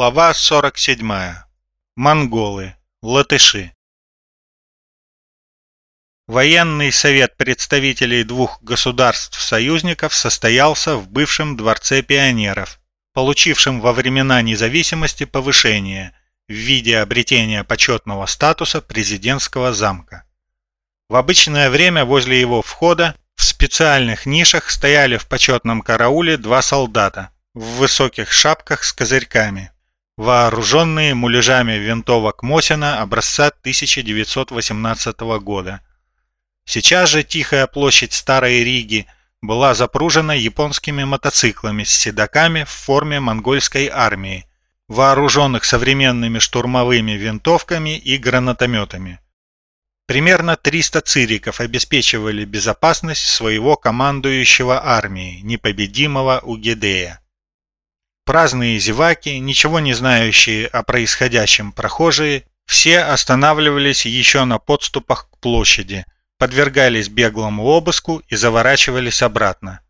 Глава 47. Монголы. Латыши. Военный совет представителей двух государств-союзников состоялся в бывшем Дворце пионеров, получившем во времена независимости повышение в виде обретения почетного статуса президентского замка. В обычное время возле его входа в специальных нишах стояли в почетном карауле два солдата – в высоких шапках с козырьками, вооруженные муляжами винтовок Мосина образца 1918 года. Сейчас же тихая площадь Старой Риги была запружена японскими мотоциклами с седаками в форме монгольской армии, вооруженных современными штурмовыми винтовками и гранатометами. Примерно 300 цириков обеспечивали безопасность своего командующего армией, непобедимого Угедея. Праздные зеваки, ничего не знающие о происходящем прохожие, все останавливались еще на подступах к площади, подвергались беглому обыску и заворачивались обратно.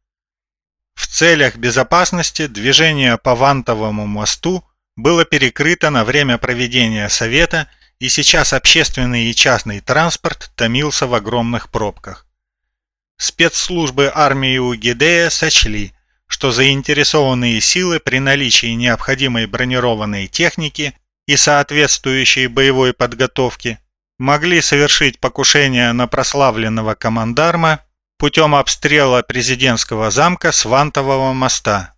В целях безопасности движение по Вантовому мосту было перекрыто на время проведения совета, и сейчас общественный и частный транспорт томился в огромных пробках. Спецслужбы армии Угидея сочли – что заинтересованные силы при наличии необходимой бронированной техники и соответствующей боевой подготовки могли совершить покушение на прославленного командарма путем обстрела президентского замка с Вантового моста.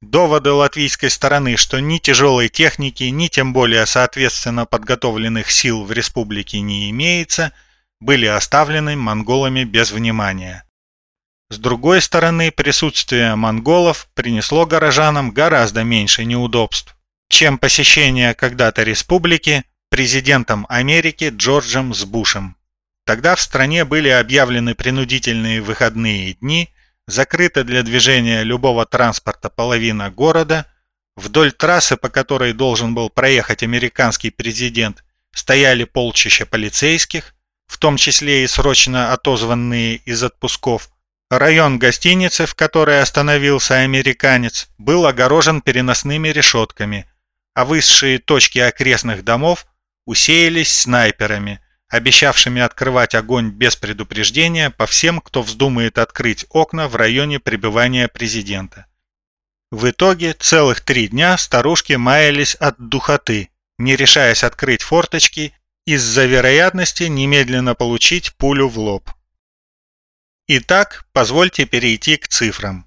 Доводы латвийской стороны, что ни тяжелой техники, ни тем более соответственно подготовленных сил в республике не имеется, были оставлены монголами без внимания. С другой стороны, присутствие монголов принесло горожанам гораздо меньше неудобств, чем посещение когда-то республики президентом Америки Джорджем с Бушем. Тогда в стране были объявлены принудительные выходные дни, закрыта для движения любого транспорта половина города, вдоль трассы, по которой должен был проехать американский президент, стояли полчища полицейских, в том числе и срочно отозванные из отпусков – Район гостиницы, в которой остановился американец, был огорожен переносными решетками, а высшие точки окрестных домов усеялись снайперами, обещавшими открывать огонь без предупреждения по всем, кто вздумает открыть окна в районе пребывания президента. В итоге целых три дня старушки маялись от духоты, не решаясь открыть форточки из-за вероятности немедленно получить пулю в лоб. Итак, позвольте перейти к цифрам.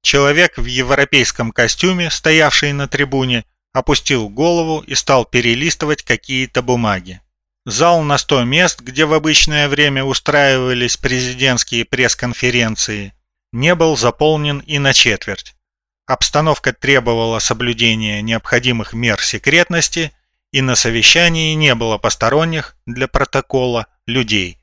Человек в европейском костюме, стоявший на трибуне, опустил голову и стал перелистывать какие-то бумаги. Зал на 100 мест, где в обычное время устраивались президентские пресс-конференции, не был заполнен и на четверть. Обстановка требовала соблюдения необходимых мер секретности, и на совещании не было посторонних для протокола людей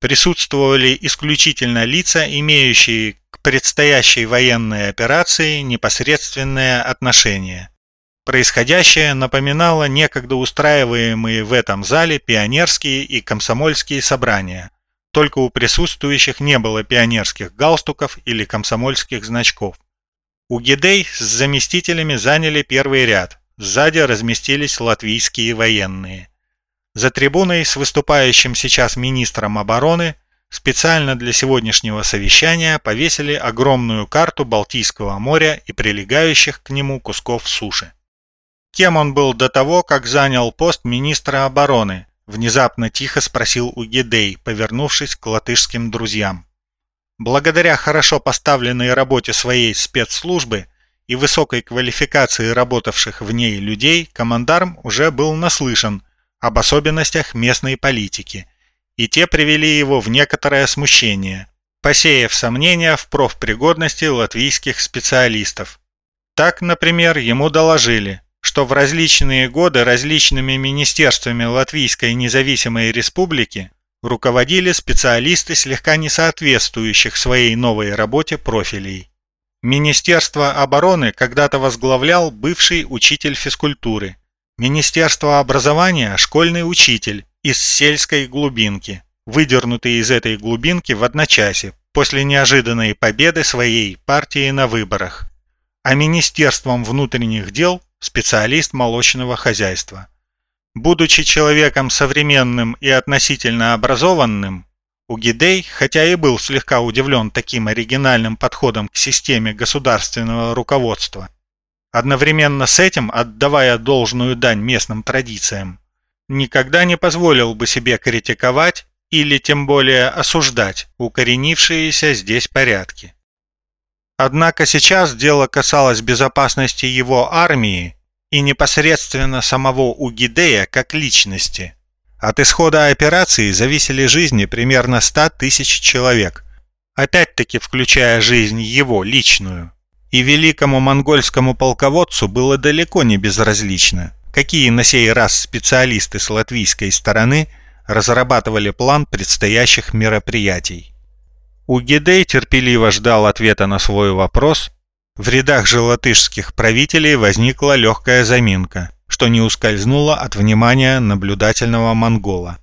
присутствовали исключительно лица, имеющие к предстоящей военной операции непосредственное отношение. Происходящее напоминало некогда устраиваемые в этом зале пионерские и комсомольские собрания, только у присутствующих не было пионерских галстуков или комсомольских значков. У Гидей с заместителями заняли первый ряд, сзади разместились латвийские военные. За трибуной с выступающим сейчас министром обороны специально для сегодняшнего совещания повесили огромную карту Балтийского моря и прилегающих к нему кусков суши. Кем он был до того, как занял пост министра обороны? Внезапно тихо спросил Угидей, повернувшись к латышским друзьям. Благодаря хорошо поставленной работе своей спецслужбы и высокой квалификации работавших в ней людей, командарм уже был наслышан об особенностях местной политики, и те привели его в некоторое смущение, посеяв сомнения в профпригодности латвийских специалистов. Так, например, ему доложили, что в различные годы различными министерствами Латвийской независимой республики руководили специалисты слегка не соответствующих своей новой работе профилей. Министерство обороны когда-то возглавлял бывший учитель физкультуры – Министерство образования – школьный учитель из сельской глубинки, выдернутый из этой глубинки в одночасье после неожиданной победы своей партии на выборах. А Министерством внутренних дел специалист молочного хозяйства. Будучи человеком современным и относительно образованным, Угидей, хотя и был слегка удивлен таким оригинальным подходом к системе государственного руководства, одновременно с этим отдавая должную дань местным традициям, никогда не позволил бы себе критиковать или тем более осуждать укоренившиеся здесь порядки. Однако сейчас дело касалось безопасности его армии и непосредственно самого Угидея как личности – от исхода операции зависели жизни примерно 100 тысяч человек, опять-таки включая жизнь его личную. И великому монгольскому полководцу было далеко не безразлично, какие на сей раз специалисты с латвийской стороны разрабатывали план предстоящих мероприятий. Угидей терпеливо ждал ответа на свой вопрос. В рядах же латышских правителей возникла легкая заминка – что не ускользнуло от внимания наблюдательного монгола.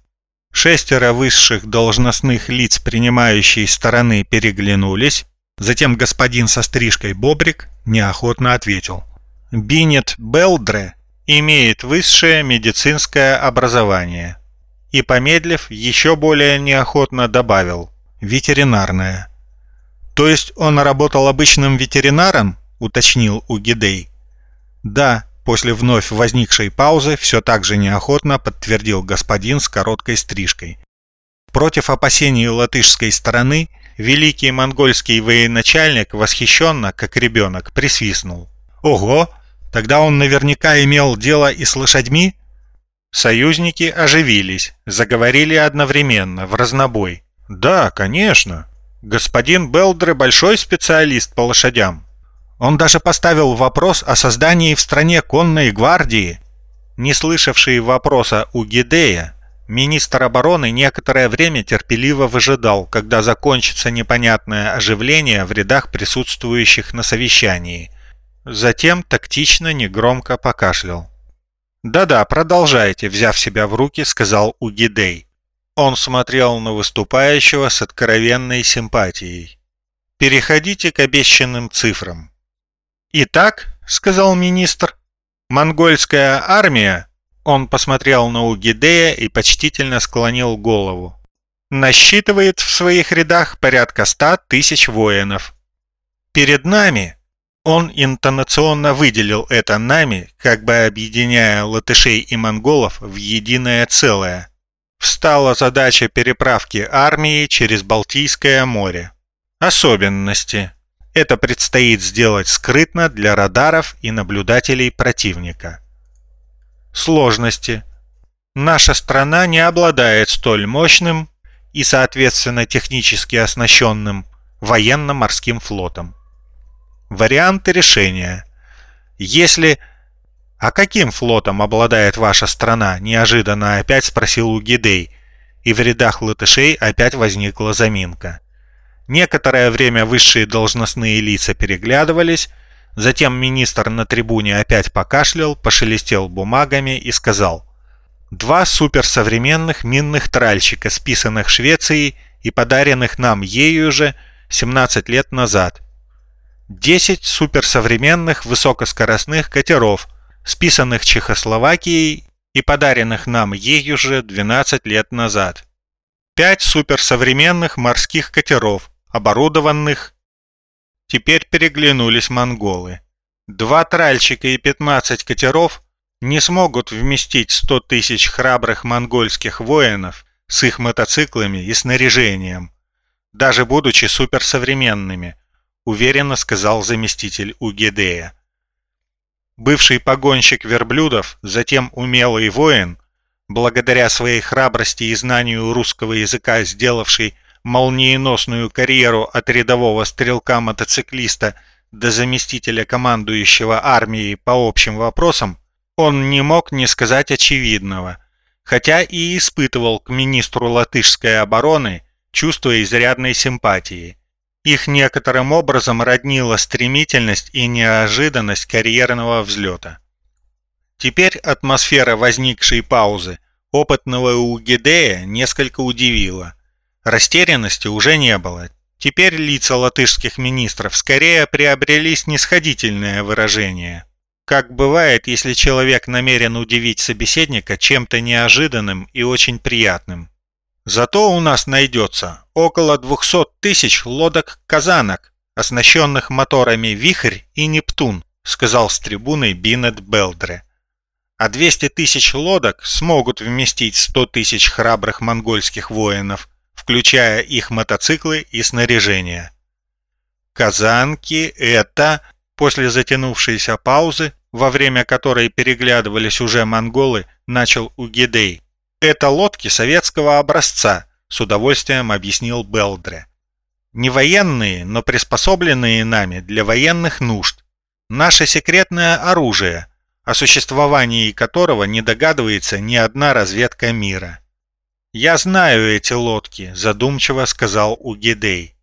Шестеро высших должностных лиц принимающей стороны переглянулись, затем господин со стрижкой Бобрик неохотно ответил. «Бинет Белдре имеет высшее медицинское образование». И, помедлив, еще более неохотно добавил «ветеринарное». «То есть он работал обычным ветеринаром?» – уточнил Угидей. «Да», После вновь возникшей паузы все так же неохотно подтвердил господин с короткой стрижкой. Против опасений латышской стороны великий монгольский военачальник восхищенно, как ребенок, присвистнул. «Ого! Тогда он наверняка имел дело и с лошадьми?» Союзники оживились, заговорили одновременно, в разнобой. «Да, конечно. Господин Белдре большой специалист по лошадям. Он даже поставил вопрос о создании в стране конной гвардии. Не слышавший вопроса у Гидея, министр обороны некоторое время терпеливо выжидал, когда закончится непонятное оживление в рядах присутствующих на совещании. Затем тактично негромко покашлял. «Да-да, продолжайте», — взяв себя в руки, сказал Угидей. Он смотрел на выступающего с откровенной симпатией. «Переходите к обещанным цифрам. «Итак», — сказал министр, — «монгольская армия...» Он посмотрел на Угидея и почтительно склонил голову. «Насчитывает в своих рядах порядка ста тысяч воинов. Перед нами...» Он интонационно выделил это нами, как бы объединяя латышей и монголов в единое целое. Встала задача переправки армии через Балтийское море. Особенности. Это предстоит сделать скрытно для радаров и наблюдателей противника. Сложности. Наша страна не обладает столь мощным и, соответственно, технически оснащенным военно-морским флотом. Варианты решения. Если... «А каким флотом обладает ваша страна?» – неожиданно опять спросил Угидей, и в рядах латышей опять возникла заминка. Некоторое время высшие должностные лица переглядывались, затем министр на трибуне опять покашлял, пошелестел бумагами и сказал «Два суперсовременных минных тральщика, списанных Швецией и подаренных нам ею же 17 лет назад. 10 суперсовременных высокоскоростных катеров, списанных Чехословакией и подаренных нам ею же 12 лет назад. 5 суперсовременных морских катеров, оборудованных. Теперь переглянулись монголы. Два тральщика и 15 катеров не смогут вместить 100 тысяч храбрых монгольских воинов с их мотоциклами и снаряжением, даже будучи суперсовременными, уверенно сказал заместитель Угедея. Бывший погонщик верблюдов, затем умелый воин, благодаря своей храбрости и знанию русского языка, сделавший молниеносную карьеру от рядового стрелка-мотоциклиста до заместителя командующего армией по общим вопросам, он не мог не сказать очевидного, хотя и испытывал к министру латышской обороны чувство изрядной симпатии. Их некоторым образом роднила стремительность и неожиданность карьерного взлета. Теперь атмосфера возникшей паузы опытного Угидея несколько удивила. Растерянности уже не было. Теперь лица латышских министров скорее приобрели снисходительное выражение. как бывает, если человек намерен удивить собеседника чем-то неожиданным и очень приятным. Зато у нас найдется около 200 тысяч лодок-казанок, оснащенных моторами «Вихрь» и «Нептун», сказал с трибуны Бинет Белдре. А 200 тысяч лодок смогут вместить 100 тысяч храбрых монгольских воинов, включая их мотоциклы и снаряжение. Казанки – это, после затянувшейся паузы, во время которой переглядывались уже монголы, начал Угидей. Это лодки советского образца, с удовольствием объяснил Белдре. Не военные, но приспособленные нами для военных нужд. Наше секретное оружие, о существовании которого не догадывается ни одна разведка мира. «Я знаю эти лодки», – задумчиво сказал Угидей.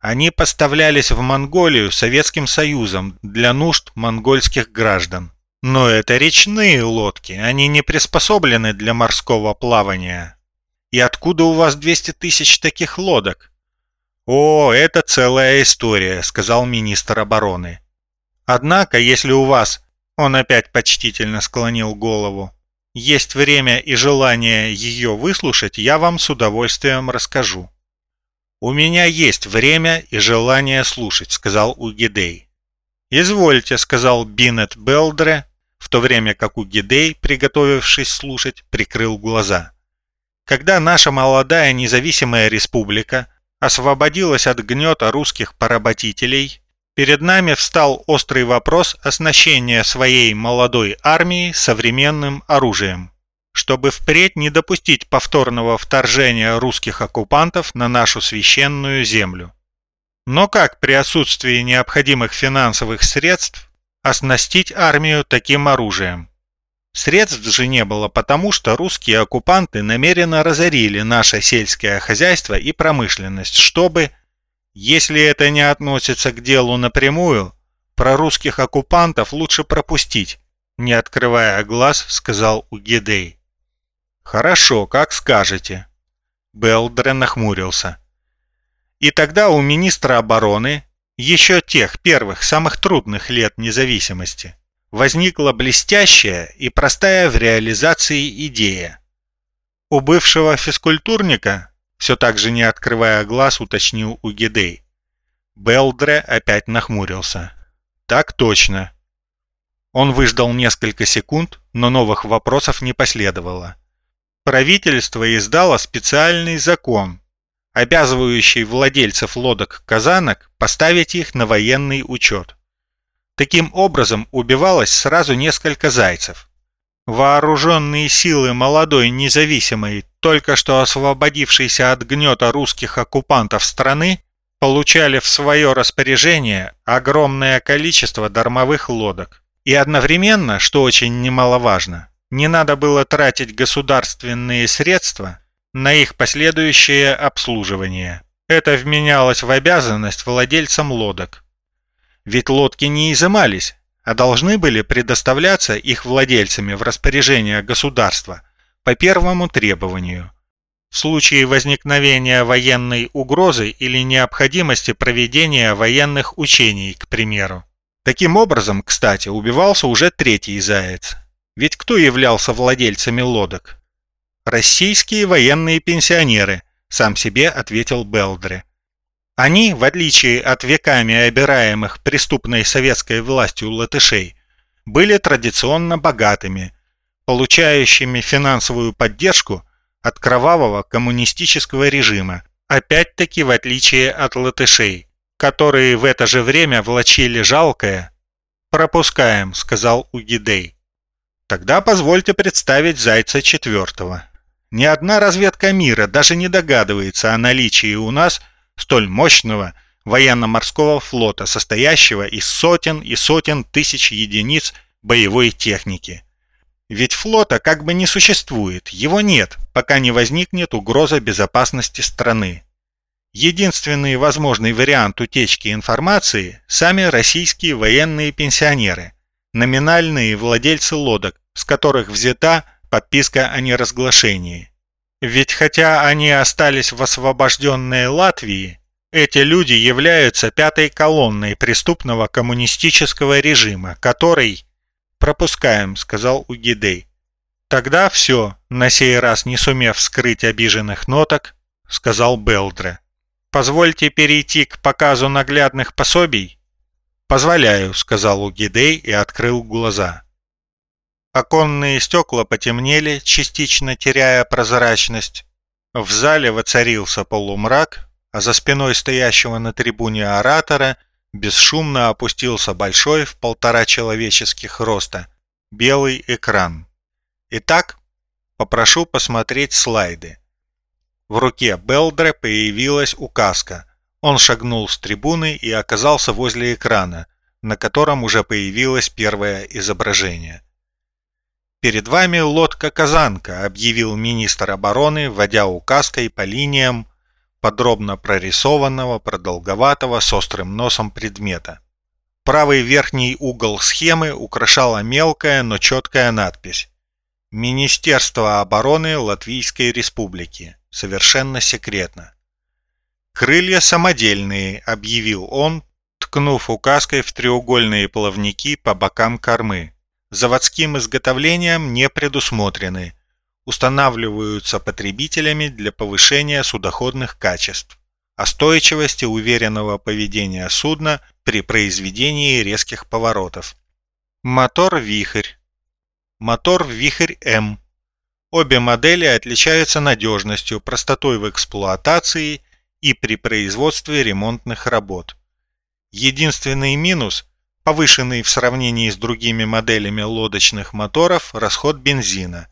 Они поставлялись в Монголию Советским Союзом для нужд монгольских граждан. Но это речные лодки, они не приспособлены для морского плавания. И откуда у вас 200 тысяч таких лодок? О, это целая история, сказал министр обороны. Однако, если у вас, он опять почтительно склонил голову, есть время и желание ее выслушать, я вам с удовольствием расскажу. «У меня есть время и желание слушать», — сказал Угидей. «Извольте», — сказал Бинет Белдре, в то время как Угидей, приготовившись слушать, прикрыл глаза. Когда наша молодая независимая республика освободилась от гнета русских поработителей, перед нами встал острый вопрос оснащения своей молодой армии современным оружием чтобы впредь не допустить повторного вторжения русских оккупантов на нашу священную землю. Но как при отсутствии необходимых финансовых средств оснастить армию таким оружием? Средств же не было потому, что русские оккупанты намеренно разорили наше сельское хозяйство и промышленность, чтобы, если это не относится к делу напрямую, про русских оккупантов лучше пропустить, не открывая глаз, сказал Угидей. «Хорошо, как скажете». Белдре нахмурился. И тогда у министра обороны, еще тех первых, самых трудных лет независимости, возникла блестящая и простая в реализации идея. У бывшего физкультурника, все так же не открывая глаз, уточнил Угидей. Белдре опять нахмурился. «Так точно». Он выждал несколько секунд, но новых вопросов не последовало правительство издало специальный закон, обязывающий владельцев лодок-казанок поставить их на военный учет. Таким образом убивалось сразу несколько зайцев. Вооруженные силы молодой независимой, только что освободившейся от гнета русских оккупантов страны, получали в свое распоряжение огромное количество дармовых лодок. И одновременно, что очень немаловажно, не надо было тратить государственные средства на их последующее обслуживание. Это вменялось в обязанность владельцам лодок. Ведь лодки не изымались, а должны были предоставляться их владельцами в распоряжение государства по первому требованию. В случае возникновения военной угрозы или необходимости проведения военных учений, к примеру. Таким образом, кстати, убивался уже третий заяц. Ведь кто являлся владельцами лодок? Российские военные пенсионеры, сам себе ответил Белдре. Они, в отличие от веками обираемых преступной советской властью латышей, были традиционно богатыми, получающими финансовую поддержку от кровавого коммунистического режима, опять-таки в отличие от латышей, которые в это же время влачили жалкое «Пропускаем», — сказал Угидей. Тогда позвольте представить Зайца четвертого. Ни одна разведка мира даже не догадывается о наличии у нас столь мощного военно-морского флота, состоящего из сотен и сотен тысяч единиц боевой техники. Ведь флота как бы не существует, его нет, пока не возникнет угроза безопасности страны. Единственный возможный вариант утечки информации – сами российские военные пенсионеры, номинальные владельцы лодок, с которых взята подписка о неразглашении. Ведь хотя они остались в освобожденной Латвии, эти люди являются пятой колонной преступного коммунистического режима, который, «Пропускаем», — сказал Угидей. «Тогда все», на сей раз не сумев скрыть обиженных ноток, сказал Белдре. «Позвольте перейти к показу наглядных пособий?» «Позволяю», — сказал Угидей и открыл глаза. Оконные стекла потемнели, частично теряя прозрачность. В зале воцарился полумрак, а за спиной стоящего на трибуне оратора бесшумно опустился большой в полтора человеческих роста белый экран. Итак, попрошу посмотреть слайды. В руке Белдре появилась указка. Он шагнул с трибуны и оказался возле экрана, на котором уже появилось первое изображение. «Перед вами лодка-казанка», — объявил министр обороны, вводя указкой по линиям подробно прорисованного, продолговатого, с острым носом предмета. Правый верхний угол схемы украшала мелкая, но четкая надпись «Министерство обороны Латвийской Республики. Совершенно секретно». «Крылья самодельные», — объявил он, ткнув указкой в треугольные плавники по бокам кормы. «Заводским изготовлением не предусмотрены. Устанавливаются потребителями для повышения судоходных качеств, остойчивости уверенного поведения судна при произведении резких поворотов. Мотор «Вихрь». Мотор «Вихрь-М». Обе модели отличаются надежностью, простотой в эксплуатации и при производстве ремонтных работ. Единственный минус – повышенный в сравнении с другими моделями лодочных моторов расход бензина,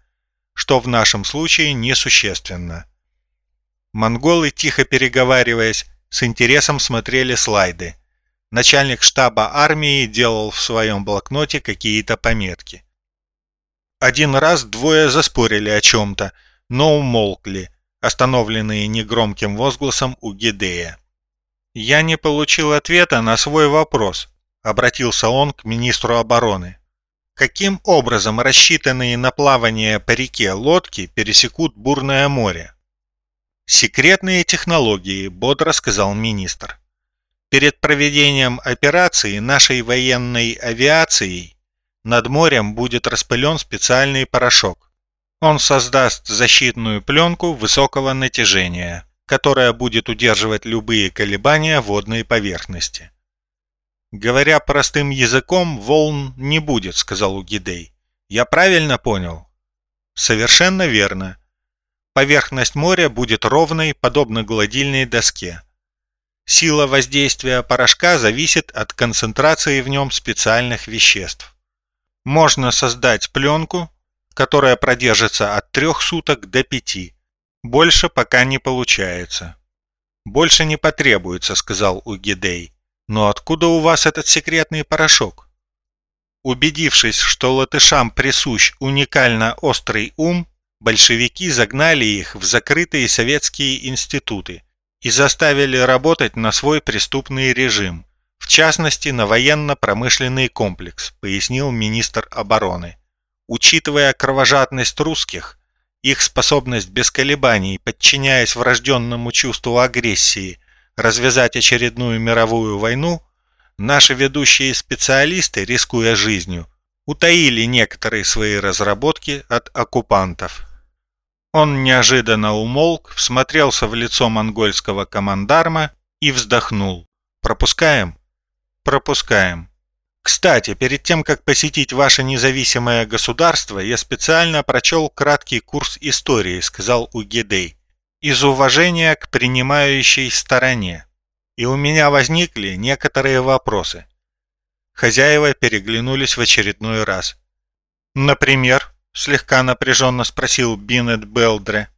что в нашем случае несущественно. Монголы, тихо переговариваясь, с интересом смотрели слайды – Начальник штаба армии делал в своем блокноте какие-то пометки. Один раз двое заспорили о чем-то, но умолкли, остановленные негромким возгласом у Гидея. «Я не получил ответа на свой вопрос», — обратился он к министру обороны. «Каким образом рассчитанные на плавание по реке лодки пересекут бурное море?» «Секретные технологии», — бодро сказал министр. Перед проведением операции нашей военной авиацией над морем будет распылен специальный порошок. Он создаст защитную пленку высокого натяжения, которая будет удерживать любые колебания водной поверхности. «Говоря простым языком, волн не будет», — сказал Угидей. «Я правильно понял?» «Совершенно верно. Поверхность моря будет ровной, подобно гладильной доске. Сила воздействия порошка зависит от концентрации в нем специальных веществ. Можно создать пленку, которая продержится от трех суток до пяти. Больше пока не получается. «Больше не потребуется», — сказал Угидей. «Но откуда у вас этот секретный порошок?» Убедившись, что латышам присущ уникально острый ум, большевики загнали их в закрытые советские институты, и заставили работать на свой преступный режим, в частности на военно-промышленный комплекс, пояснил министр обороны. Учитывая кровожадность русских, их способность без колебаний, подчиняясь врожденному чувству агрессии, развязать очередную мировую войну, наши ведущие специалисты, рискуя жизнью, утаили некоторые свои разработки от оккупантов. Он неожиданно умолк, всмотрелся в лицо монгольского командарма и вздохнул. «Пропускаем?» «Пропускаем. Кстати, перед тем, как посетить ваше независимое государство, я специально прочел краткий курс истории», — сказал Угедей, «из уважения к принимающей стороне. И у меня возникли некоторые вопросы». Хозяева переглянулись в очередной раз. «Например?» слегка напряженно спросил Бинет Белдре.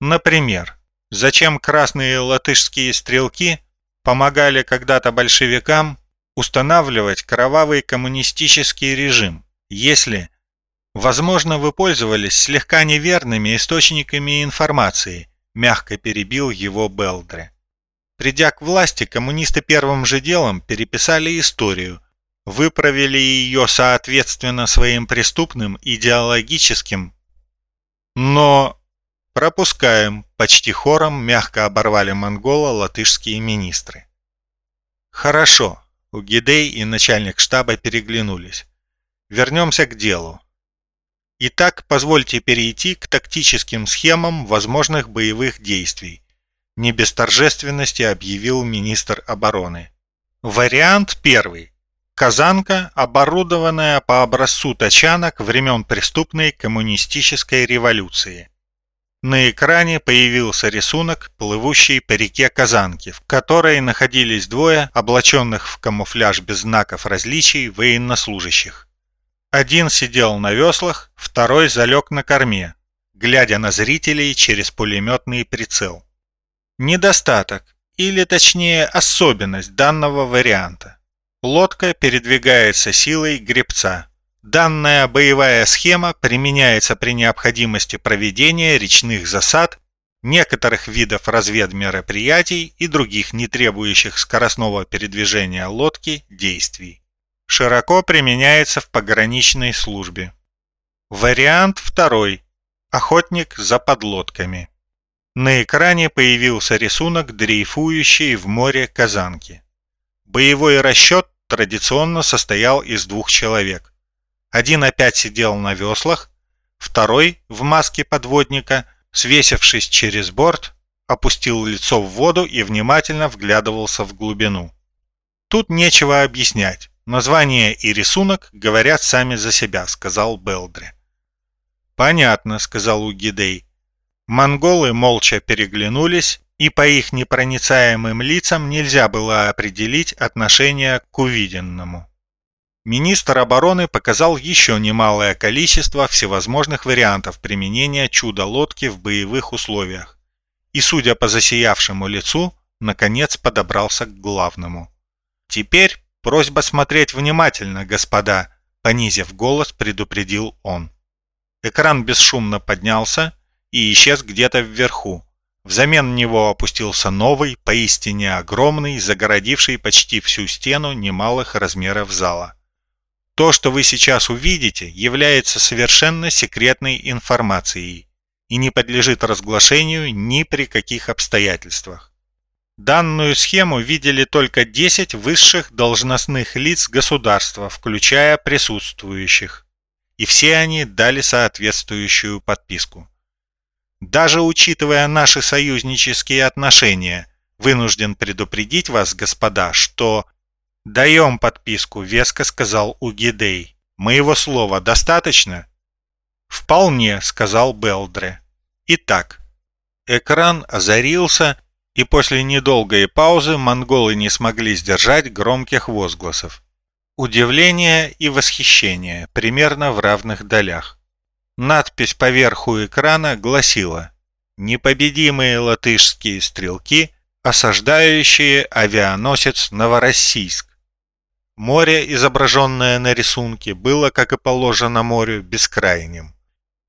Например, зачем красные латышские стрелки помогали когда-то большевикам устанавливать кровавый коммунистический режим, если, возможно, вы пользовались слегка неверными источниками информации, мягко перебил его Белдре. Придя к власти, коммунисты первым же делом переписали историю, выправили ее соответственно своим преступным идеологическим. Но пропускаем, почти хором мягко оборвали монгола латышские министры. Хорошо, Угидей и начальник штаба переглянулись. Вернемся к делу. Итак, позвольте перейти к тактическим схемам возможных боевых действий. Не без торжественности объявил министр обороны. Вариант первый. Казанка, оборудованная по образцу тачанок времен преступной коммунистической революции. На экране появился рисунок, плывущий по реке Казанки, в которой находились двое, облаченных в камуфляж без знаков различий, военнослужащих. Один сидел на веслах, второй залег на корме, глядя на зрителей через пулеметный прицел. Недостаток, или точнее особенность данного варианта. Лодка передвигается силой гребца. Данная боевая схема применяется при необходимости проведения речных засад, некоторых видов разведмероприятий и других не требующих скоростного передвижения лодки действий. Широко применяется в пограничной службе. Вариант второй. Охотник за подлодками. На экране появился рисунок дрейфующей в море казанки. Боевой расчет традиционно состоял из двух человек. Один опять сидел на веслах, второй, в маске подводника, свесившись через борт, опустил лицо в воду и внимательно вглядывался в глубину. Тут нечего объяснять. Название и рисунок говорят сами за себя, сказал Белдре. Понятно, сказал Угидей. Монголы молча переглянулись, и по их непроницаемым лицам нельзя было определить отношение к увиденному. Министр обороны показал еще немалое количество всевозможных вариантов применения чудо-лодки в боевых условиях. И, судя по засиявшему лицу, наконец подобрался к главному. Теперь «Просьба смотреть внимательно, господа», — понизив голос, предупредил он. Экран бесшумно поднялся и исчез где-то вверху. Взамен него опустился новый, поистине огромный, загородивший почти всю стену немалых размеров зала. То, что вы сейчас увидите, является совершенно секретной информацией и не подлежит разглашению ни при каких обстоятельствах. Данную схему видели только 10 высших должностных лиц государства, включая присутствующих. И все они дали соответствующую подписку. Даже учитывая наши союзнические отношения, вынужден предупредить вас, господа, что... «Даем подписку», — веско сказал Угидей. «Моего слова достаточно?» «Вполне», — сказал Белдре. Итак, экран озарился, и после недолгой паузы монголы не смогли сдержать громких возгласов. Удивление и восхищение примерно в равных долях. Надпись поверху экрана гласила «Непобедимые латышские стрелки, осаждающие авианосец Новороссийск». Море, изображенное на рисунке, было, как и положено морю, бескрайним.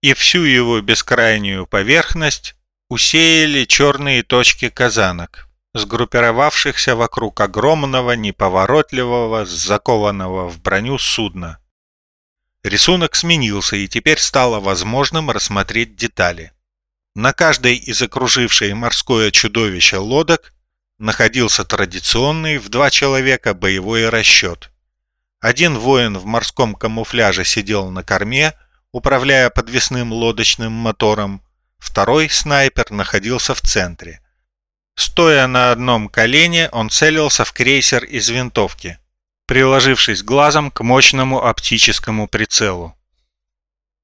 И всю его бескрайнюю поверхность усеяли черные точки казанок, сгруппировавшихся вокруг огромного, неповоротливого, закованного в броню судна. Рисунок сменился, и теперь стало возможным рассмотреть детали. На каждой из окружившей морское чудовище лодок находился традиционный в два человека боевой расчет. Один воин в морском камуфляже сидел на корме, управляя подвесным лодочным мотором, Второй снайпер находился в центре. Стоя на одном колене, он целился в крейсер из винтовки, приложившись глазом к мощному оптическому прицелу.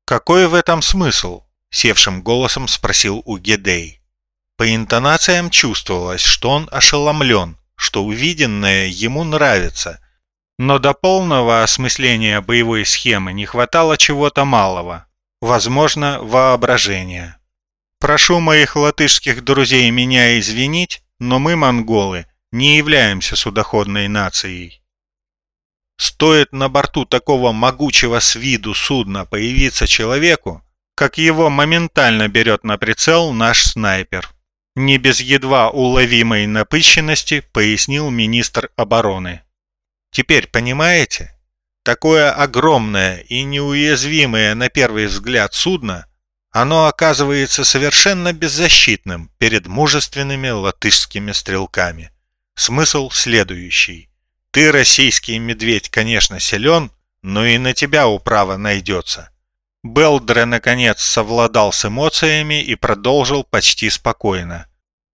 «Какой в этом смысл?» – севшим голосом спросил Угедей. По интонациям чувствовалось, что он ошеломлен, что увиденное ему нравится, но до полного осмысления боевой схемы не хватало чего-то малого, возможно, воображения. Прошу моих латышских друзей меня извинить, но мы, монголы, не являемся судоходной нацией. Стоит на борту такого могучего с виду судна появиться человеку, как его моментально берет на прицел наш снайпер. Не без едва уловимой напыщенности пояснил министр обороны. Теперь понимаете? Такое огромное и неуязвимое на первый взгляд судно – оно оказывается совершенно беззащитным перед мужественными латышскими стрелками. Смысл следующий. Ты, российский медведь, конечно, силен, но и на тебя управа найдется. Белдре, наконец, совладал с эмоциями и продолжил почти спокойно.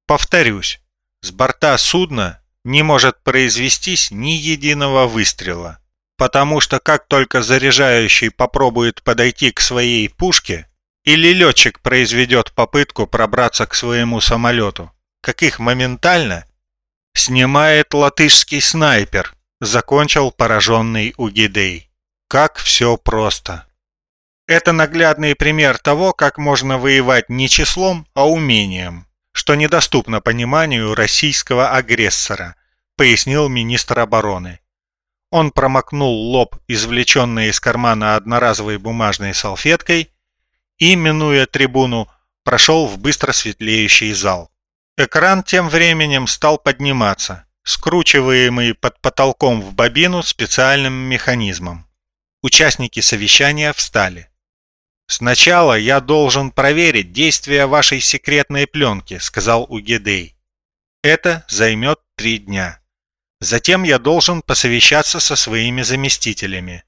Повторюсь, с борта судна не может произвестись ни единого выстрела, потому что как только заряжающий попробует подойти к своей пушке, или летчик произведет попытку пробраться к своему самолету, как их моментально снимает латышский снайпер, закончил пораженный Угидей. Как все просто. Это наглядный пример того, как можно воевать не числом, а умением, что недоступно пониманию российского агрессора, пояснил министр обороны. Он промокнул лоб, извлеченной из кармана одноразовой бумажной салфеткой, и, минуя трибуну, прошел в быстро светлеющий зал. Экран тем временем стал подниматься, скручиваемый под потолком в бобину специальным механизмом. Участники совещания встали. «Сначала я должен проверить действие вашей секретной пленки», — сказал Угедей. «Это займет три дня. Затем я должен посовещаться со своими заместителями.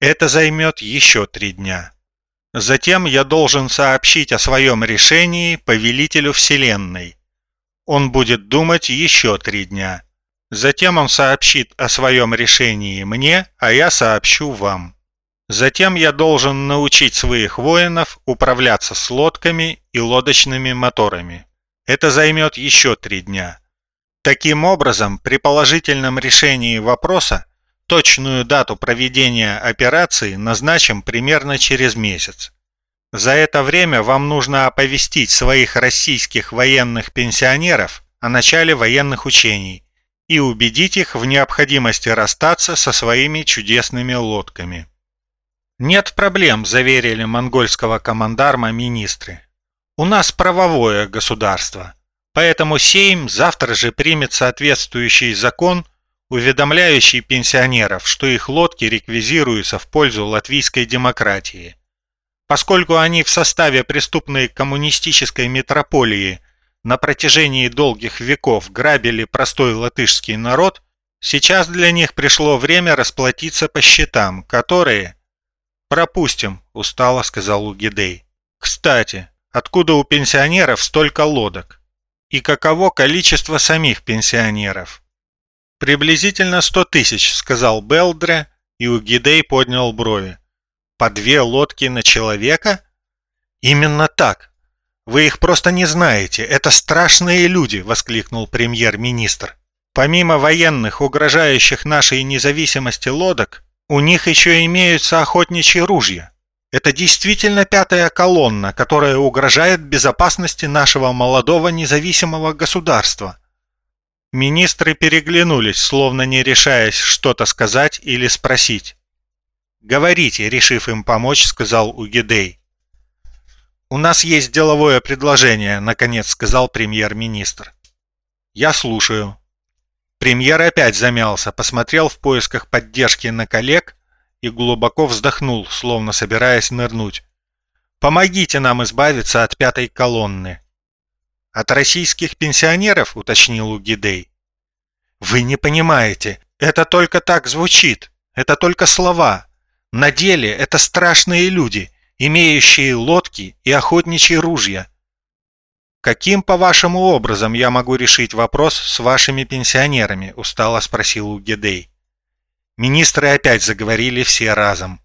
Это займет еще три дня. Затем я должен сообщить о своем решении повелителю Вселенной. Он будет думать еще три дня. Затем он сообщит о своем решении мне, а я сообщу вам. Затем я должен научить своих воинов управляться с лодками и лодочными моторами. Это займет еще три дня. Таким образом, при положительном решении вопроса Точную дату проведения операции назначим примерно через месяц. За это время вам нужно оповестить своих российских военных пенсионеров о начале военных учений и убедить их в необходимости расстаться со своими чудесными лодками. «Нет проблем», – заверили монгольского командарма министры. «У нас правовое государство, поэтому Сейм завтра же примет соответствующий закон – уведомляющий пенсионеров, что их лодки реквизируются в пользу латвийской демократии. Поскольку они в составе преступной коммунистической метрополии на протяжении долгих веков грабили простой латышский народ, сейчас для них пришло время расплатиться по счетам, которые... «Пропустим», – устало сказал Угидей. «Кстати, откуда у пенсионеров столько лодок? И каково количество самих пенсионеров?» «Приблизительно сто тысяч», — сказал Белдре, и Угидей поднял брови. «По две лодки на человека?» «Именно так. Вы их просто не знаете. Это страшные люди», — воскликнул премьер-министр. «Помимо военных, угрожающих нашей независимости лодок, у них еще имеются охотничьи ружья. Это действительно пятая колонна, которая угрожает безопасности нашего молодого независимого государства. Министры переглянулись, словно не решаясь что-то сказать или спросить. «Говорите», — решив им помочь, сказал Угидей. «У нас есть деловое предложение», — наконец сказал премьер-министр. «Я слушаю». Премьер опять замялся, посмотрел в поисках поддержки на коллег и глубоко вздохнул, словно собираясь нырнуть. «Помогите нам избавиться от пятой колонны». «От российских пенсионеров?» – уточнил Угидей. «Вы не понимаете. Это только так звучит. Это только слова. На деле это страшные люди, имеющие лодки и охотничьи ружья. «Каким, по-вашему, образом я могу решить вопрос с вашими пенсионерами?» – устало спросил Угидей. Министры опять заговорили все разом.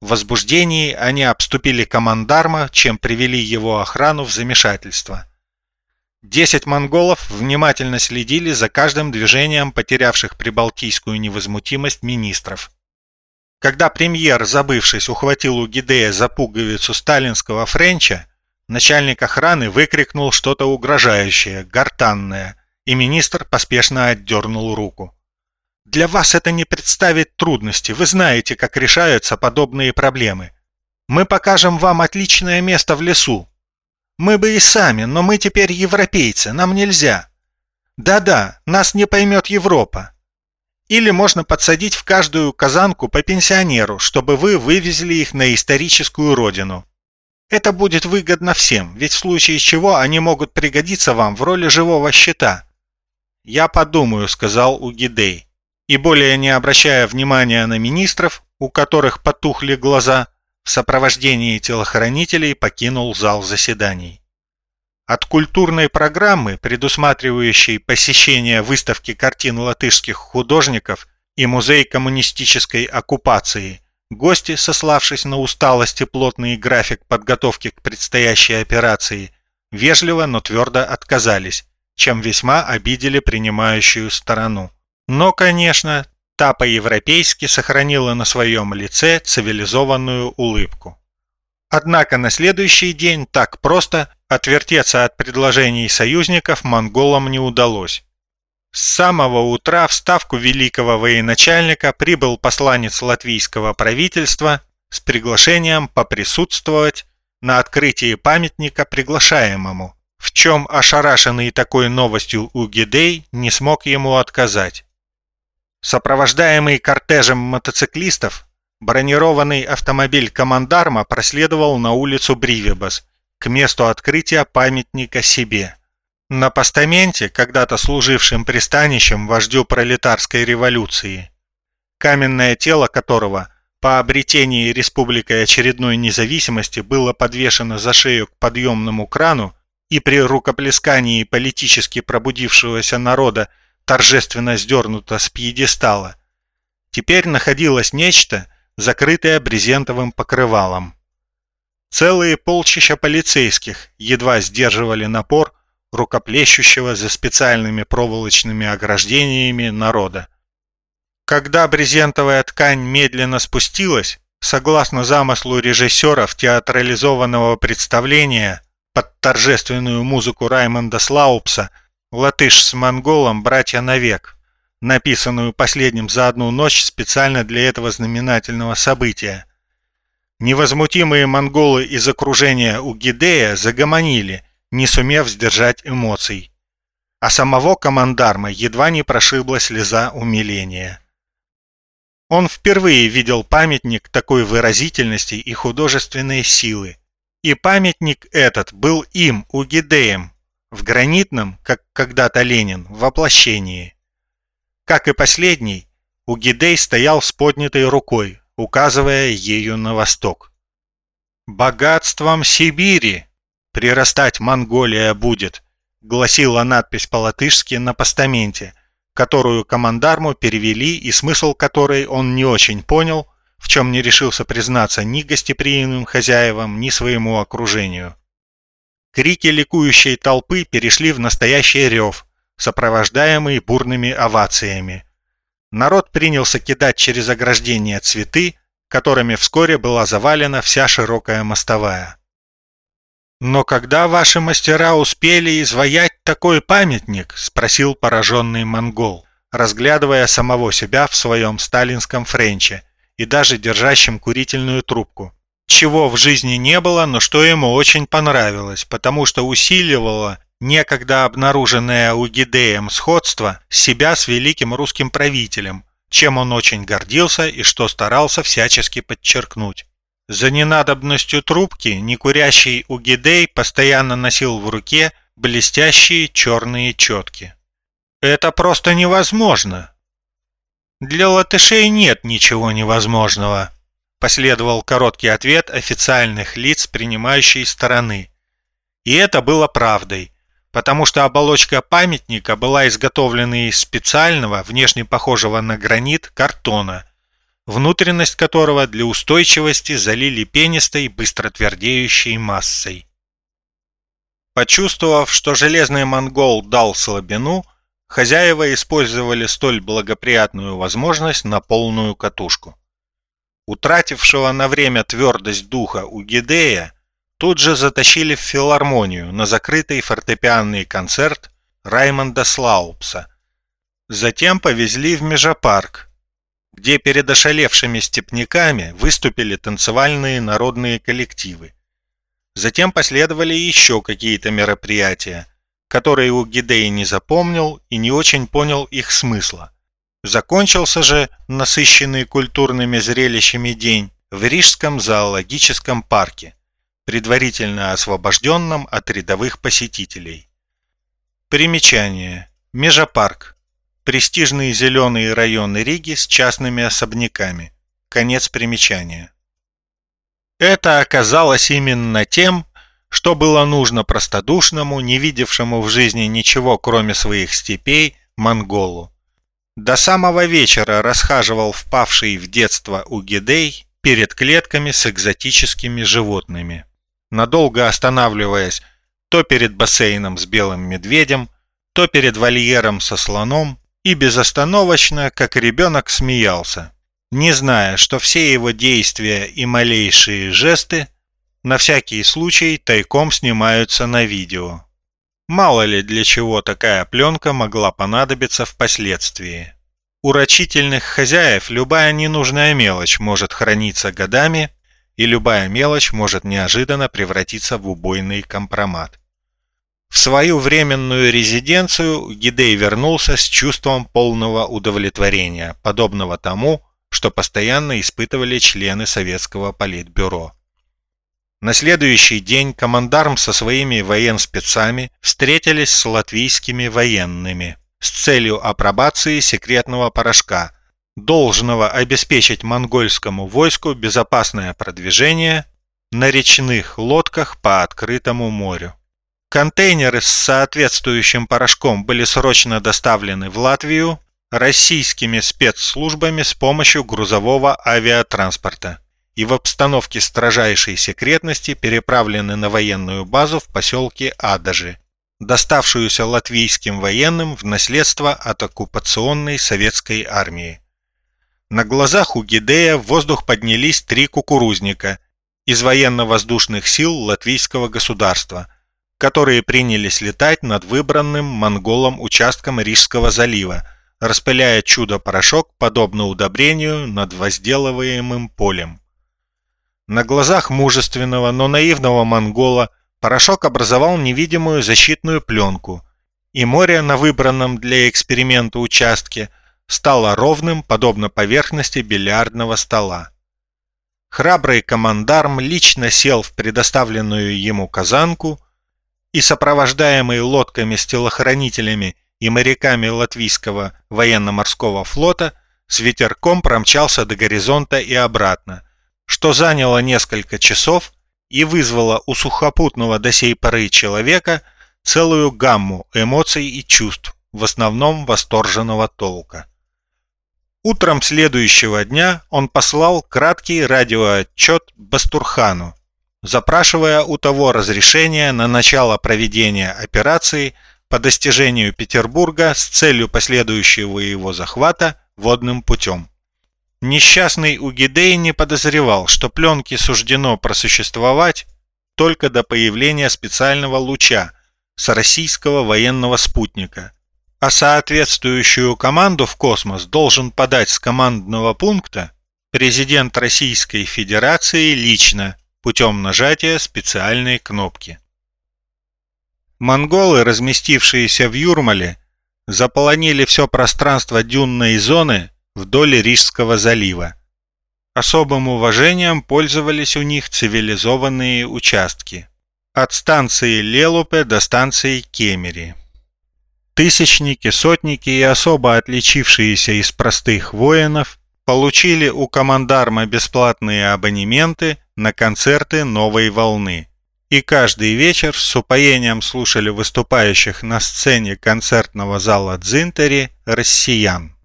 В возбуждении они обступили командарма, чем привели его охрану в замешательство. Десять монголов внимательно следили за каждым движением потерявших прибалтийскую невозмутимость министров. Когда премьер, забывшись, ухватил у Гидея за пуговицу сталинского френча, начальник охраны выкрикнул что-то угрожающее, гортанное, и министр поспешно отдернул руку. «Для вас это не представит трудности, вы знаете, как решаются подобные проблемы. Мы покажем вам отличное место в лесу, мы бы и сами, но мы теперь европейцы, нам нельзя. Да-да, нас не поймет Европа. Или можно подсадить в каждую казанку по пенсионеру, чтобы вы вывезли их на историческую родину. Это будет выгодно всем, ведь в случае чего они могут пригодиться вам в роли живого щита. «Я подумаю», — сказал Угидей. И более не обращая внимания на министров, у которых потухли глаза, в сопровождении телохранителей покинул зал заседаний. От культурной программы, предусматривающей посещение выставки картин латышских художников и музей коммунистической оккупации, гости, сославшись на усталость и плотный график подготовки к предстоящей операции, вежливо, но твердо отказались, чем весьма обидели принимающую сторону. Но, конечно, та по-европейски сохранила на своем лице цивилизованную улыбку. Однако на следующий день так просто Отвертеться от предложений союзников монголам не удалось. С самого утра в ставку великого военачальника прибыл посланец латвийского правительства с приглашением поприсутствовать на открытии памятника приглашаемому, в чем ошарашенный такой новостью Угидей не смог ему отказать. Сопровождаемый кортежем мотоциклистов, бронированный автомобиль командарма проследовал на улицу Бривебас, к месту открытия памятника себе. На постаменте, когда-то служившем пристанищем вождю пролетарской революции, каменное тело которого по обретении республикой очередной независимости было подвешено за шею к подъемному крану и при рукоплескании политически пробудившегося народа торжественно сдернуто с пьедестала, теперь находилось нечто, закрытое брезентовым покрывалом. Целые полчища полицейских едва сдерживали напор рукоплещущего за специальными проволочными ограждениями народа. Когда брезентовая ткань медленно спустилась, согласно замыслу режиссеров театрализованного представления под торжественную музыку Раймонда Слаупса «Латыш с монголом. Братья навек», написанную последним за одну ночь специально для этого знаменательного события, Невозмутимые монголы из окружения у Гидея загомонили, не сумев сдержать эмоций. А самого командарма едва не прошибла слеза умиления. Он впервые видел памятник такой выразительности и художественной силы. И памятник этот был им, у Гидеем, в гранитном, как когда-то Ленин, воплощении. Как и последний, Угидей стоял с поднятой рукой, указывая ею на восток. «Богатством Сибири прирастать Монголия будет», гласила надпись по-латышски на постаменте, которую командарму перевели и смысл которой он не очень понял, в чем не решился признаться ни гостеприимным хозяевам, ни своему окружению. Крики ликующей толпы перешли в настоящий рев, сопровождаемый бурными овациями. Народ принялся кидать через ограждение цветы, которыми вскоре была завалена вся широкая мостовая. «Но когда ваши мастера успели изваять такой памятник?» – спросил пораженный монгол, разглядывая самого себя в своем сталинском френче и даже держащем курительную трубку. Чего в жизни не было, но что ему очень понравилось, потому что усиливало некогда обнаруженное у Гидеем сходство себя с великим русским правителем, чем он очень гордился и что старался всячески подчеркнуть. За ненадобностью трубки некурящий Угидей постоянно носил в руке блестящие черные четки. «Это просто невозможно!» «Для латышей нет ничего невозможного», последовал короткий ответ официальных лиц принимающей стороны. И это было правдой, потому что оболочка памятника была изготовлена из специального, внешне похожего на гранит, картона, внутренность которого для устойчивости залили пенистой, быстро твердеющей массой. Почувствовав, что железный монгол дал слабину, хозяева использовали столь благоприятную возможность на полную катушку. Утратившего на время твердость духа у Гидея, тут же затащили в филармонию на закрытый фортепианный концерт Раймонда Слаупса. Затем повезли в Межапарк, где перед ошалевшими степняками выступили танцевальные народные коллективы. Затем последовали еще какие-то мероприятия, которые у Гидеи не запомнил и не очень понял их смысла. Закончился же насыщенный культурными зрелищами день в Рижском зоологическом парке, предварительно освобожденном от рядовых посетителей. Примечание. Межапарк. Престижный зеленый район Риги с частными особняками. Конец примечания. Это оказалось именно тем, что было нужно простодушному, не видевшему в жизни ничего, кроме своих степей, монголу. До самого вечера расхаживал впавший в детство Угидей перед клетками с экзотическими животными, надолго останавливаясь то перед бассейном с белым медведем, то перед вольером со слоном и безостановочно, как ребенок, смеялся, не зная, что все его действия и малейшие жесты на всякий случай тайком снимаются на видео. Мало ли для чего такая пленка могла понадобиться впоследствии. У рачительных хозяев любая ненужная мелочь может храниться годами, и любая мелочь может неожиданно превратиться в убойный компромат. В свою временную резиденцию Гидей вернулся с чувством полного удовлетворения, подобного тому, что постоянно испытывали члены советского политбюро. На следующий день командарм со своими военспецами встретились с латвийскими военными с целью апробации секретного порошка, должного обеспечить монгольскому войску безопасное продвижение на речных лодках по открытому морю. Контейнеры с соответствующим порошком были срочно доставлены в Латвию российскими спецслужбами с помощью грузового авиатранспорта и в обстановке строжайшей секретности переправлены на военную базу в поселке Адажи, доставшуюся латвийским военным в наследство от оккупационной советской армии. На глазах у Гидея в воздух поднялись три кукурузника из военно-воздушных сил латвийского государства, которые принялись летать над выбранным монголом участком Рижского залива, распыляя чудо-порошок, подобно удобрению над возделываемым полем. На глазах мужественного, но наивного монгола порошок образовал невидимую защитную пленку, и море на выбранном для эксперимента участке стало ровным, подобно поверхности бильярдного стола. Храбрый командарм лично сел в предоставленную ему казанку и, сопровождаемый лодками с телохранителями и моряками латвийского военно-морского флота, с ветерком промчался до горизонта и обратно, что заняло несколько часов и вызвало у сухопутного до сей поры человека целую гамму эмоций и чувств, в основном восторженного толка. Утром следующего дня он послал краткий радиоотчет Бастурхану, запрашивая у того разрешение на начало проведения операции по достижению Петербурга с целью последующего его захвата водным путем. Несчастный Угидей не подозревал, что пленке суждено просуществовать только до появления специального луча с российского военного спутника, а соответствующую команду в космос должен подать с командного пункта президент Российской Федерации лично путем нажатия специальной кнопки. Монголы, разместившиеся в Юрмале, заполонили все пространство дюнной зоны вдоль Рижского залива. Особым уважением пользовались у них цивилизованные участки. От станции Лелупе до станции Кемери. Тысячники, сотники и особо отличившиеся из простых воинов получили у командарма бесплатные абонементы на концерты новой волны. И каждый вечер с упоением слушали выступающих на сцене концертного зала Дзинтери россиян.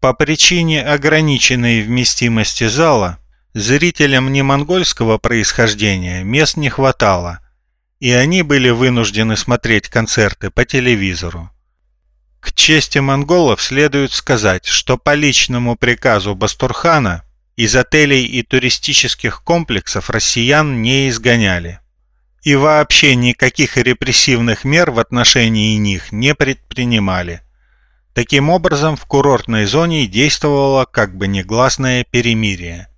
По причине ограниченной вместимости зала зрителям немонгольского происхождения мест не хватало, и они были вынуждены смотреть концерты по телевизору. К чести монголов следует сказать, что по личному приказу Бастурхана из отелей и туристических комплексов россиян не изгоняли. И вообще никаких репрессивных мер в отношении них не предпринимали – Таким образом, в курортной зоне действовало как бы негласное перемирие.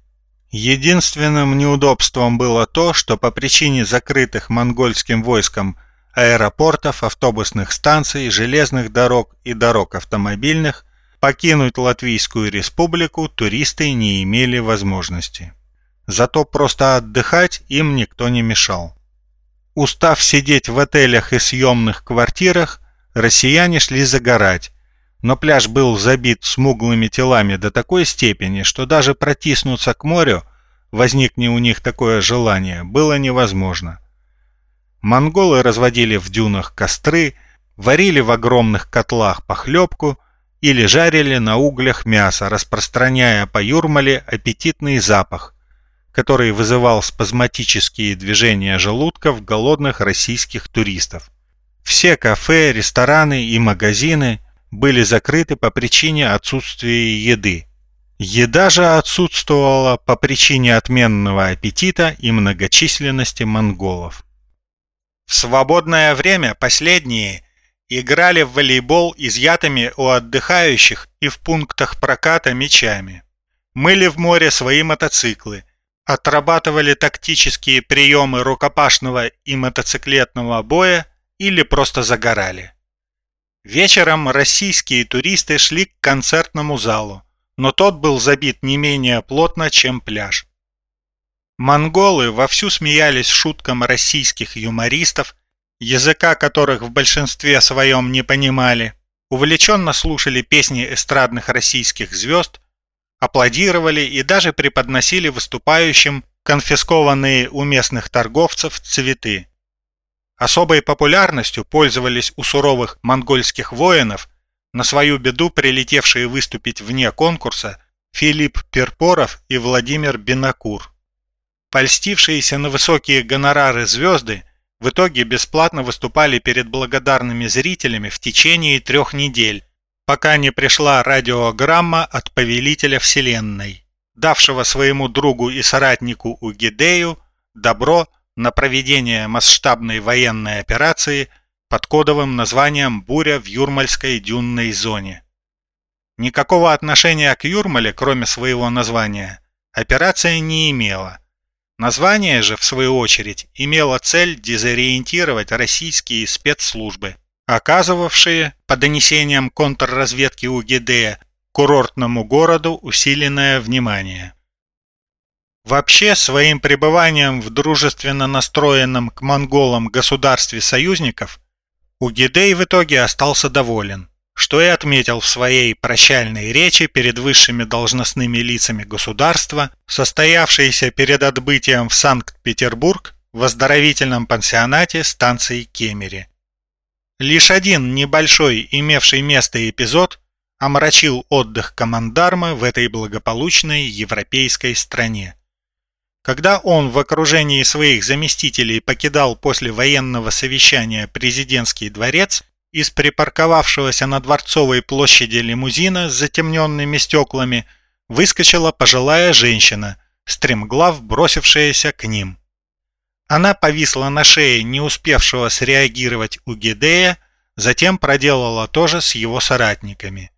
Единственным неудобством было то, что по причине закрытых монгольским войском аэропортов, автобусных станций, железных дорог и дорог автомобильных покинуть Латвийскую республику туристы не имели возможности. Зато просто отдыхать им никто не мешал. Устав сидеть в отелях и съемных квартирах, россияне шли загорать, но пляж был забит смуглыми телами до такой степени, что даже протиснуться к морю, возникне у них такое желание, было невозможно. Монголы разводили в дюнах костры, варили в огромных котлах похлебку или жарили на углях мясо, распространяя по Юрмале аппетитный запах, который вызывал спазматические движения желудков голодных российских туристов. Все кафе, рестораны и магазины были закрыты по причине отсутствия еды. Еда же отсутствовала по причине отменного аппетита и многочисленности монголов. В свободное время последние играли в волейбол изъятыми у отдыхающих и в пунктах проката мячами. Мыли в море свои мотоциклы, отрабатывали тактические приемы рукопашного и мотоциклетного боя или просто загорали. Вечером российские туристы шли к концертному залу, но тот был забит не менее плотно, чем пляж. Монголы вовсю смеялись шуткам российских юмористов, языка которых в большинстве своем не понимали, увлеченно слушали песни эстрадных российских звезд, аплодировали и даже преподносили выступающим конфискованные у местных торговцев цветы. Особой популярностью пользовались у суровых монгольских воинов, на свою беду прилетевшие выступить вне конкурса Филипп Перпоров и Владимир Бинакур. Польстившиеся на высокие гонорары звезды в итоге бесплатно выступали перед благодарными зрителями в течение трех недель, пока не пришла радиограмма от повелителя Вселенной, давшего своему другу и соратнику Угидею добро на проведение масштабной военной операции под кодовым названием «Буря в Юрмальской дюнной зоне». Никакого отношения к Юрмале, кроме своего названия, операция не имела. Название же, в свою очередь, имело цель дезориентировать российские спецслужбы – оказывавшие, по донесениям контрразведки УГД, курортному городу усиленное внимание. Вообще, своим пребыванием в дружественно настроенном к монголам государстве союзников, Угидей в итоге остался доволен, что и отметил в своей прощальной речи перед высшими должностными лицами государства, состоявшейся перед отбытием в Санкт-Петербург в оздоровительном пансионате станции Кемери. Лишь один небольшой имевший место эпизод омрачил отдых командарма в этой благополучной европейской стране. Когда он в окружении своих заместителей покидал после военного совещания президентский дворец, из припарковавшегося на Дворцовой площади лимузина с затемненными стеклами выскочила пожилая женщина, стремглав бросившаяся к ним. Она повисла на шее не успевшего среагировать у Гедея, затем проделала то же с его соратниками.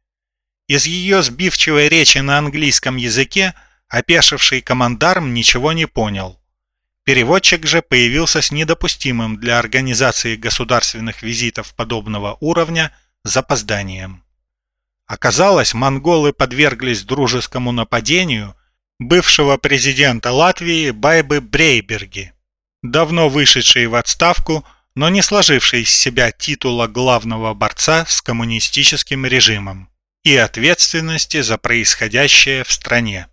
Из ее сбивчивой речи на английском языке опешивший командарм ничего не понял. Переводчик же появился с недопустимым для организации государственных визитов подобного уровня запозданием. Оказалось, монголы подверглись дружескому нападению бывшего президента Латвии Байбы Брейберги давно вышедший в отставку, но не сложивший из себя титула главного борца с коммунистическим режимом и ответственности за происходящее в стране.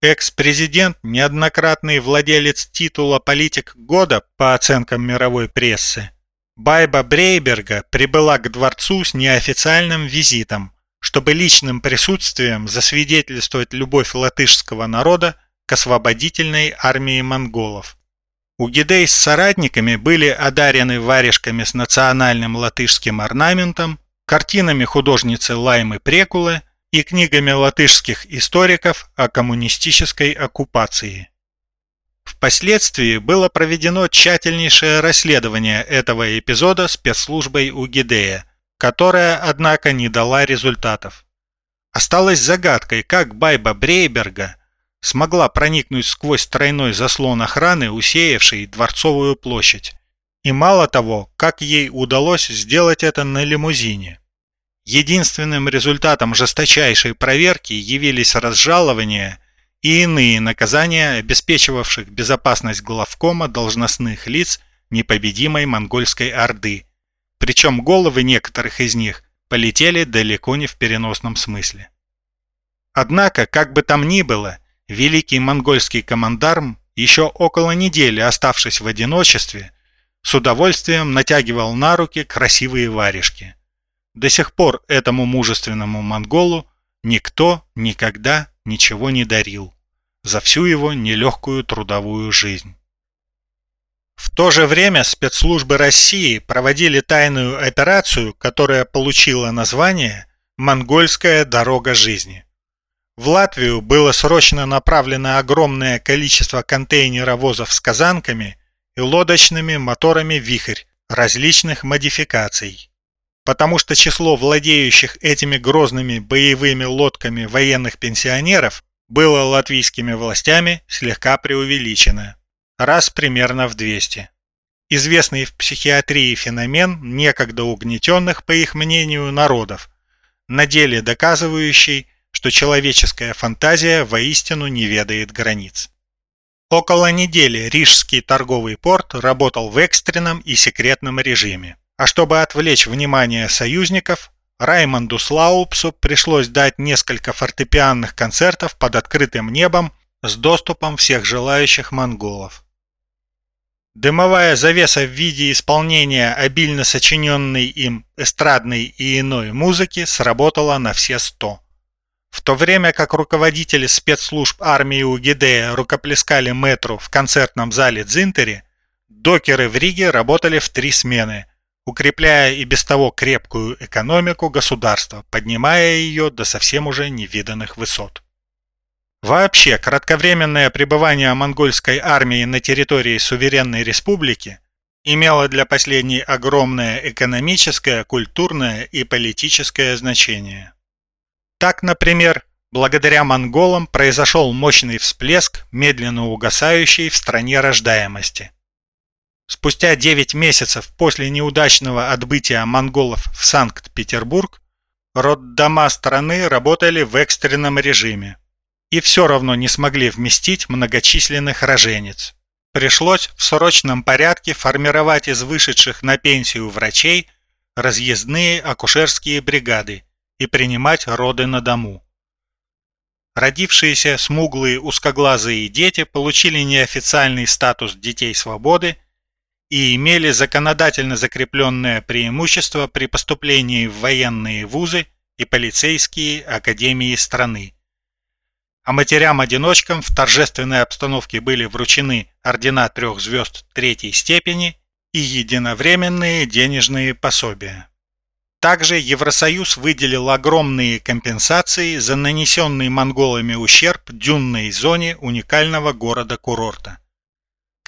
Экс-президент, неоднократный владелец титула «Политик года» по оценкам мировой прессы, Байба Брейберга прибыла к дворцу с неофициальным визитом, чтобы личным присутствием засвидетельствовать любовь латышского народа к освободительной армии монголов. Угидей с соратниками были одарены варежками с национальным латышским орнаментом, картинами художницы Лаймы Прекулы и книгами латышских историков о коммунистической оккупации. Впоследствии было проведено тщательнейшее расследование этого эпизода спецслужбой Угидея, которая, однако, не дала результатов. Осталось загадкой, как Байба Брейберга смогла проникнуть сквозь тройной заслон охраны, усеявший Дворцовую площадь. И мало того, как ей удалось сделать это на лимузине. Единственным результатом жесточайшей проверки явились разжалования и иные наказания, обеспечивавших безопасность главкома должностных лиц непобедимой монгольской орды. Причем головы некоторых из них полетели далеко не в переносном смысле. Однако, как бы там ни было, великий монгольский командарм, еще около недели оставшись в одиночестве, с удовольствием натягивал на руки красивые варежки. До сих пор этому мужественному монголу никто никогда ничего не дарил за всю его нелегкую трудовую жизнь. В то же время спецслужбы России проводили тайную операцию, которая получила название «Монгольская дорога жизни». В Латвию было срочно направлено огромное количество контейнеровозов с казанками и лодочными моторами «Вихрь» различных модификаций. Потому что число владеющих этими грозными боевыми лодками военных пенсионеров было латвийскими властями слегка преувеличено раз примерно в 200. Известный в психиатрии феномен некогда угнетенных, по их мнению, народов, на деле доказывающий, что человеческая фантазия воистину не ведает границ. Около недели Рижский торговый порт работал в экстренном и секретном режиме. А чтобы отвлечь внимание союзников, Раймонду Слаупсу пришлось дать несколько фортепианных концертов под открытым небом с доступом всех желающих монголов. Дымовая завеса в виде исполнения обильно сочиненной им эстрадной и иной музыки сработала на все сто. В то время как руководители спецслужб армии Угидея рукоплескали метру в концертном зале Дзинтери, докеры в Риге работали в три смены, укрепляя и без того крепкую экономику государства, поднимая ее до совсем уже невиданных высот. Вообще, кратковременное пребывание монгольской армии на территории суверенной республики имело для последней огромное экономическое, культурное и политическое значение. Так, например, благодаря монголам произошел мощный всплеск, медленно угасающий в стране рождаемости. Спустя 9 месяцев после неудачного отбытия монголов в Санкт-Петербург роддома страны работали в экстренном режиме и все равно не смогли вместить многочисленных роженец. Пришлось в срочном порядке формировать из вышедших на пенсию врачей разъездные акушерские бригады и принимать роды на дому. Родившиеся смуглые узкоглазые дети получили неофициальный статус детей свободы и имели законодательно закрепленное преимущество при поступлении в военные вузы и полицейские академии страны а матерям-одиночкам в торжественной обстановке были вручены ордена трех звезд третьей степени и единовременные денежные пособия. Также Евросоюз выделил огромные компенсации за нанесенный монголами ущерб дюнной зоне уникального города-курорта.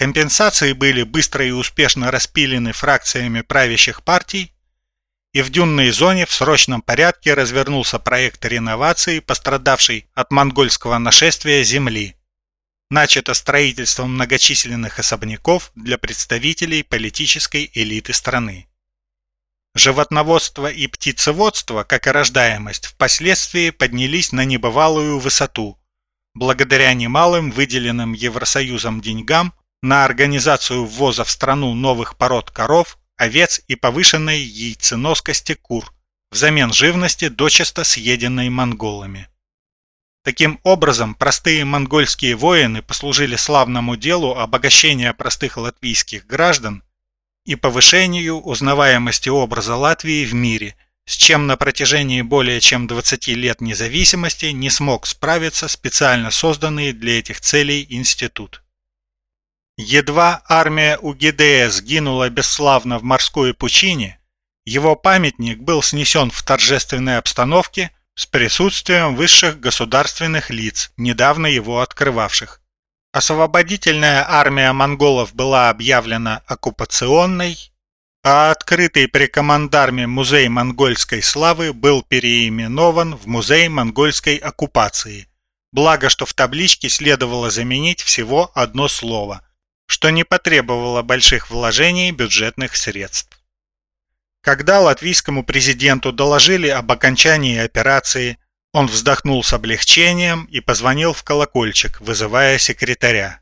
Компенсации были быстро и успешно распилены фракциями правящих партий и в дюнной зоне в срочном порядке развернулся проект реновации, пострадавшей от монгольского нашествия земли. Начато строительство многочисленных особняков для представителей политической элиты страны. Животноводство и птицеводство, как и рождаемость, впоследствии поднялись на небывалую высоту, благодаря немалым выделенным Евросоюзом деньгам на организацию ввоза в страну новых пород коров, овец и повышенной яйценоскости кур, взамен живности дочисто съеденной монголами. Таким образом, простые монгольские воины послужили славному делу обогащения простых латвийских граждан и повышению узнаваемости образа Латвии в мире, с чем на протяжении более чем 20 лет независимости не смог справиться специально созданный для этих целей институт. Едва армия Угидея сгинула бесславно в морской пучине, его памятник был снесен в торжественной обстановке с присутствием высших государственных лиц, недавно его открывавших. Освободительная армия монголов была объявлена оккупационной, а открытый при командарме музей монгольской славы был переименован в музей монгольской оккупации. Благо, что в табличке следовало заменить всего одно слово – что не потребовало больших вложений бюджетных средств. Когда латвийскому президенту доложили об окончании операции, он вздохнул с облегчением и позвонил в колокольчик, вызывая секретаря.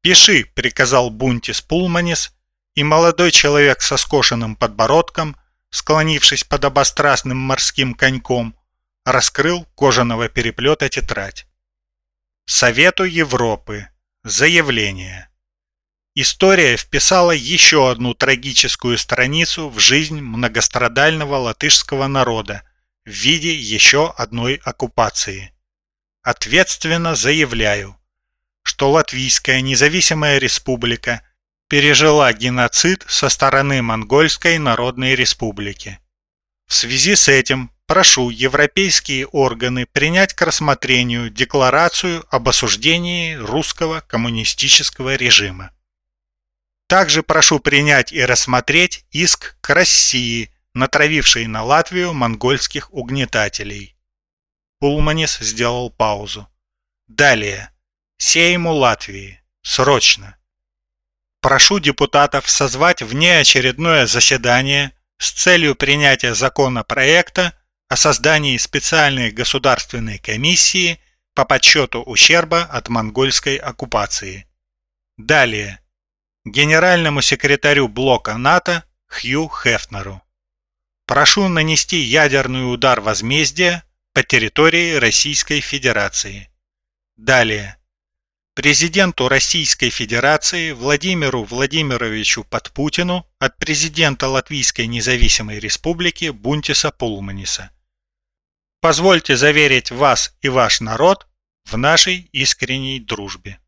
«Пиши», — приказал Бунтис Пулманис, и молодой человек со скошенным подбородком склонившись под обострастным морским коньком, раскрыл кожаного переплета тетрадь. Совету Европы. Заявление. История вписала еще одну трагическую страницу в жизнь многострадального латышского народа в виде еще одной оккупации. Ответственно заявляю, что Латвийская независимая республика пережила геноцид со стороны Монгольской Народной Республики. В связи с этим прошу европейские органы принять к рассмотрению декларацию об осуждении русского коммунистического режима. Также прошу принять и рассмотреть иск к России, натравившей на Латвию монгольских угнетателей. Пулманис сделал паузу. Далее. Сейму Латвии. Срочно. Прошу депутатов созвать внеочередное заседание с целью принятия законопроекта о создании специальной государственной комиссии по подсчету ущерба от монгольской оккупации. Далее. Генеральному секретарю блока НАТО Хью Хефнеру. Прошу нанести ядерный удар возмездия по территории Российской Федерации. Далее. Президенту Российской Федерации Владимиру Владимировичу Подпутину от президента Латвийской независимой республики Бунтиса Пулманиса. Позвольте заверить вас и ваш народ в нашей искренней дружбе.